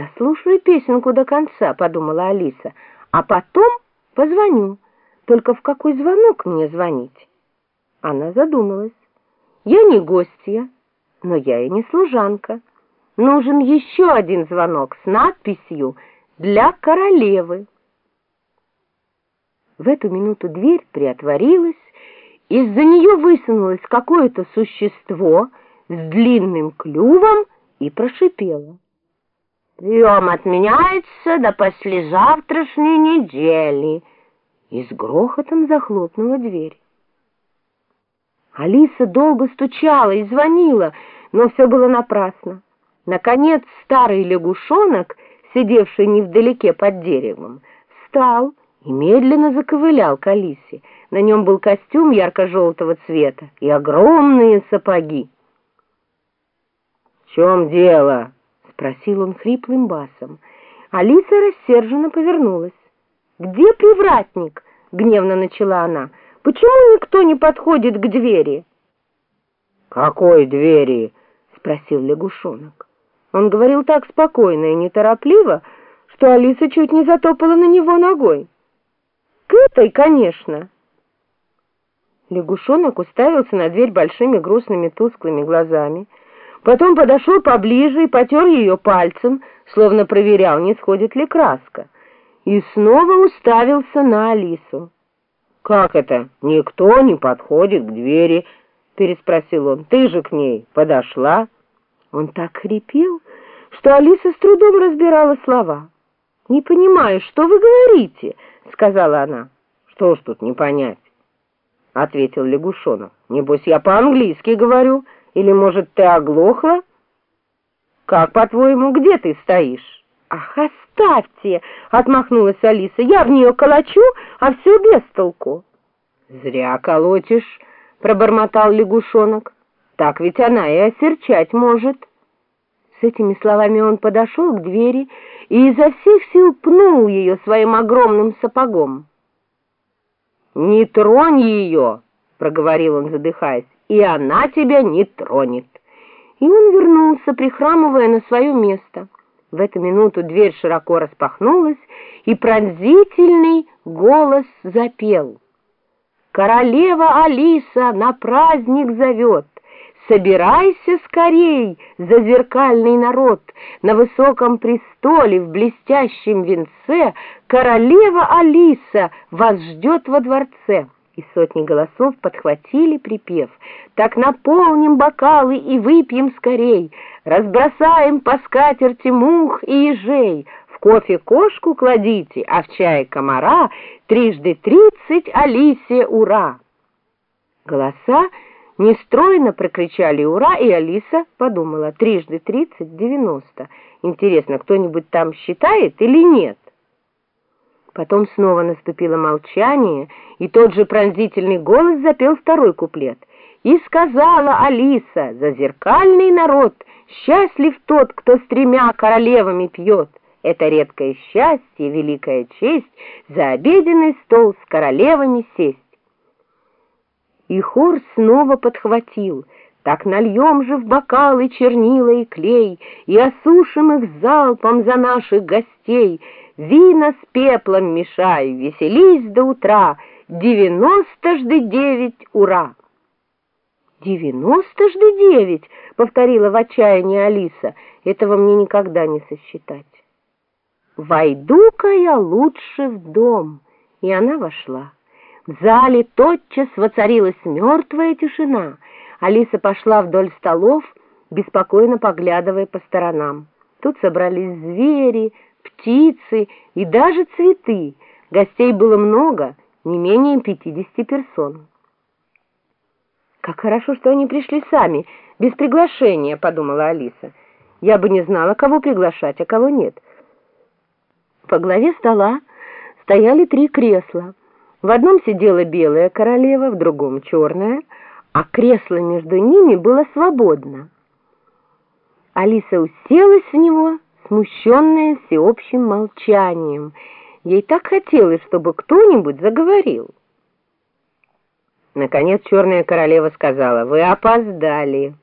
«Дослушаю песенку до конца», — подумала Алиса, «а потом позвоню. Только в какой звонок мне звонить?» Она задумалась. «Я не гостья, но я и не служанка. Нужен еще один звонок с надписью «Для королевы». В эту минуту дверь приотворилась, из-за нее высунулось какое-то существо с длинным клювом и прошипело. Прием отменяется до послезавтрашней недели. И с грохотом захлопнула дверь. Алиса долго стучала и звонила, но все было напрасно. Наконец старый лягушонок, сидевший невдалеке под деревом, встал и медленно заковылял к Алисе. На нем был костюм ярко-желтого цвета и огромные сапоги. «В чем дело?» Спросил он хриплым басом. Алиса рассерженно повернулась. «Где привратник?» — гневно начала она. «Почему никто не подходит к двери?» «Какой двери?» — спросил лягушонок. Он говорил так спокойно и неторопливо, что Алиса чуть не затопала на него ногой. «К этой, конечно!» Лягушонок уставился на дверь большими грустными тусклыми глазами, Потом подошел поближе и потер ее пальцем, словно проверял, не сходит ли краска, и снова уставился на Алису. «Как это? Никто не подходит к двери?» — переспросил он. «Ты же к ней подошла?» Он так хрипел, что Алиса с трудом разбирала слова. «Не понимаю, что вы говорите?» — сказала она. «Что ж тут не понять?» — ответил лягушонок. «Небось, я по-английски говорю». Или, может, ты оглохла? Как, по-твоему, где ты стоишь? Ах, оставьте, отмахнулась Алиса. Я в нее колочу, а все без толку. Зря колотишь, пробормотал лягушонок. Так ведь она и осерчать может. С этими словами он подошел к двери и изо всех сил пнул ее своим огромным сапогом. «Не тронь ее!» — проговорил он, задыхаясь и она тебя не тронет. И он вернулся, прихрамывая на свое место. В эту минуту дверь широко распахнулась, и пронзительный голос запел. «Королева Алиса на праздник зовет! Собирайся скорей, зазеркальный народ! На высоком престоле в блестящем венце королева Алиса вас ждет во дворце!» И сотни голосов подхватили припев. «Так наполним бокалы и выпьем скорей, разбросаем по скатерти мух и ежей, в кофе кошку кладите, а в чай комара, трижды тридцать Алисе ура!» Голоса нестройно прокричали «Ура!» и Алиса подумала «Трижды тридцать — девяносто». Интересно, кто-нибудь там считает или нет? Потом снова наступило молчание, и тот же пронзительный голос запел второй куплет. «И сказала Алиса, зазеркальный народ, счастлив тот, кто с тремя королевами пьет. Это редкое счастье, великая честь, за обеденный стол с королевами сесть». И хор снова подхватил — так нальем же в бокалы чернила и клей И осушим их залпом за наших гостей, Вина с пеплом мешай, веселись до утра, Девяносто жды девять, ура! «Девяносто жды девять!» — повторила в отчаянии Алиса. «Этого мне никогда не сосчитать». «Войду-ка я лучше в дом!» И она вошла. В зале тотчас воцарилась мертвая тишина. Алиса пошла вдоль столов, беспокойно поглядывая по сторонам. Тут собрались звери, птицы и даже цветы. Гостей было много, не менее пятидесяти персон. «Как хорошо, что они пришли сами, без приглашения», — подумала Алиса. «Я бы не знала, кого приглашать, а кого нет». По главе стола стояли три кресла. В одном сидела белая королева, в другом — черная, а кресло между ними было свободно. Алиса уселась в него, смущенная всеобщим молчанием. Ей так хотелось, чтобы кто-нибудь заговорил. Наконец черная королева сказала, «Вы опоздали».